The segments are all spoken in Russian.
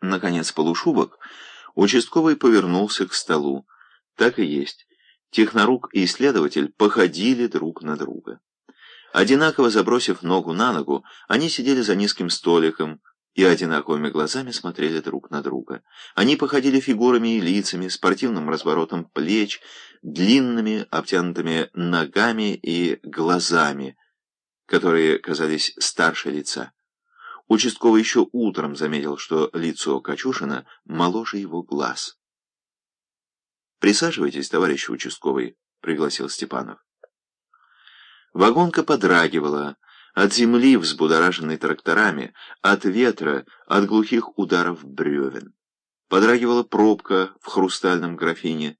Наконец, полушубок, участковый повернулся к столу. Так и есть. Технорук и исследователь походили друг на друга. Одинаково забросив ногу на ногу, они сидели за низким столиком и одинаковыми глазами смотрели друг на друга. Они походили фигурами и лицами, спортивным разворотом плеч, длинными обтянутыми ногами и глазами, которые казались старше лица. Участковый еще утром заметил, что лицо Качушина моложе его глаз. «Присаживайтесь, товарищ участковый», — пригласил Степанов. Вагонка подрагивала от земли, взбудораженной тракторами, от ветра, от глухих ударов бревен. Подрагивала пробка в хрустальном графине.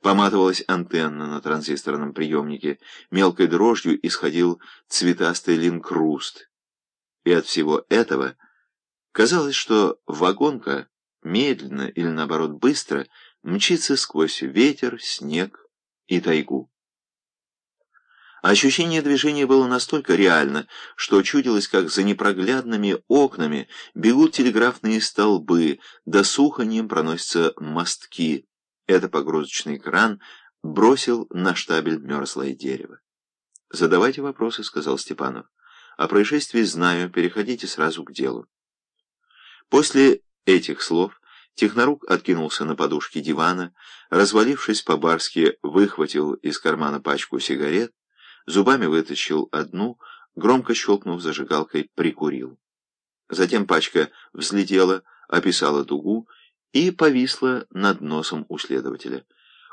Поматывалась антенна на транзисторном приемнике. Мелкой дрожью исходил цветастый линкруст. И от всего этого казалось, что вагонка медленно или, наоборот, быстро мчится сквозь ветер, снег и тайгу. Ощущение движения было настолько реально, что чудилось, как за непроглядными окнами бегут телеграфные столбы, да суханьем проносятся мостки. Это погрузочный кран бросил на штабель мерзлое дерево. «Задавайте вопросы», — сказал Степанов. О происшествии знаю, переходите сразу к делу. После этих слов Технорук откинулся на подушке дивана, развалившись по-барски, выхватил из кармана пачку сигарет, зубами вытащил одну, громко щелкнув зажигалкой, прикурил. Затем пачка взлетела, описала дугу и повисла над носом у следователя.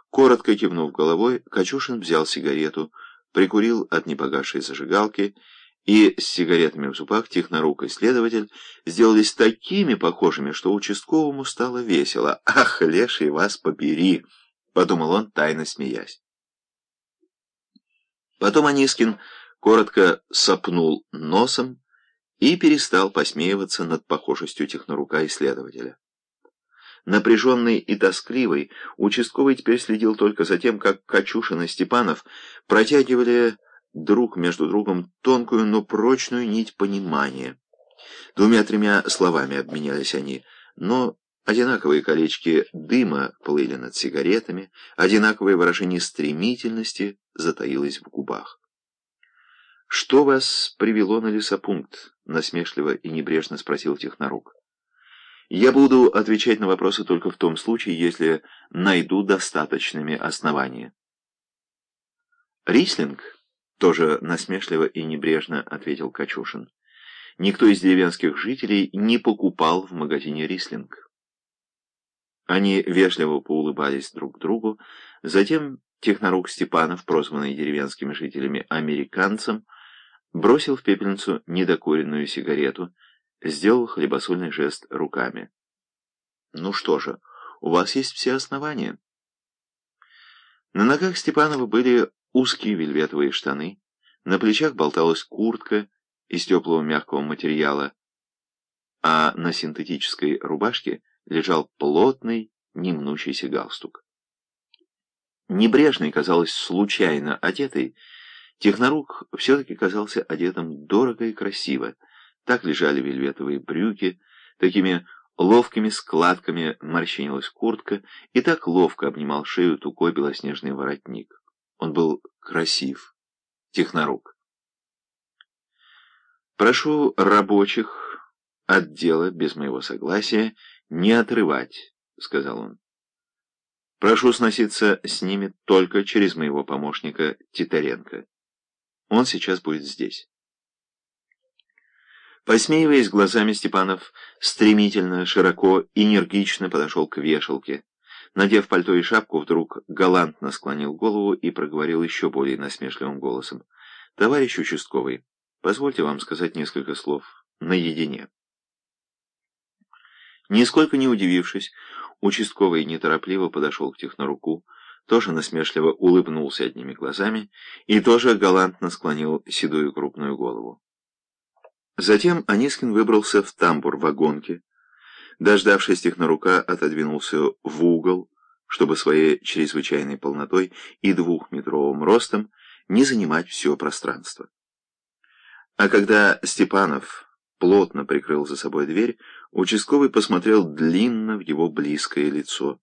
Коротко кивнув головой, Качушин взял сигарету, прикурил от непогасшей зажигалки и с сигаретами в зубах технорук и следователь сделались такими похожими, что участковому стало весело. «Ах, леший вас побери!» — подумал он, тайно смеясь. Потом Анискин коротко сопнул носом и перестал посмеиваться над похожестью технорука исследователя. Напряженный и тоскливый, участковый теперь следил только за тем, как Качушин и Степанов протягивали друг между другом тонкую, но прочную нить понимания. Двумя-тремя словами обменялись они, но одинаковые колечки дыма плыли над сигаретами, одинаковое выражение стремительности затаилось в губах. «Что вас привело на лесопункт?» — насмешливо и небрежно спросил Технорук. «Я буду отвечать на вопросы только в том случае, если найду достаточными основания». «Рислинг?» Тоже насмешливо и небрежно ответил Качушин. Никто из деревенских жителей не покупал в магазине «Рислинг». Они вежливо поулыбались друг другу, затем технорук Степанов, прозванный деревенскими жителями американцем, бросил в пепельницу недокуренную сигарету, сделал хлебосольный жест руками. «Ну что же, у вас есть все основания». На ногах Степанова были узкие вельветовые штаны, на плечах болталась куртка из теплого мягкого материала, а на синтетической рубашке лежал плотный, немнущийся галстук. Небрежный, казалось, случайно одетый, Технорук все-таки казался одетым дорого и красиво. Так лежали вельветовые брюки, такими ловкими складками морщинилась куртка, и так ловко обнимал шею тукой белоснежный воротник. Он был красив, технорук. Прошу рабочих отдела без моего согласия не отрывать, сказал он. Прошу сноситься с ними только через моего помощника Титаренко. Он сейчас будет здесь. Посмеиваясь глазами, Степанов стремительно, широко, энергично подошел к вешалке. Надев пальто и шапку, вдруг галантно склонил голову и проговорил еще более насмешливым голосом. «Товарищ участковый, позвольте вам сказать несколько слов наедине». Нисколько не удивившись, участковый неторопливо подошел к техноруку, тоже насмешливо улыбнулся одними глазами и тоже галантно склонил седую крупную голову. Затем Анискин выбрался в тамбур вагонки, Дождавшись технорука, отодвинулся в угол, чтобы своей чрезвычайной полнотой и двухметровым ростом не занимать все пространство. А когда Степанов плотно прикрыл за собой дверь, участковый посмотрел длинно в его близкое лицо.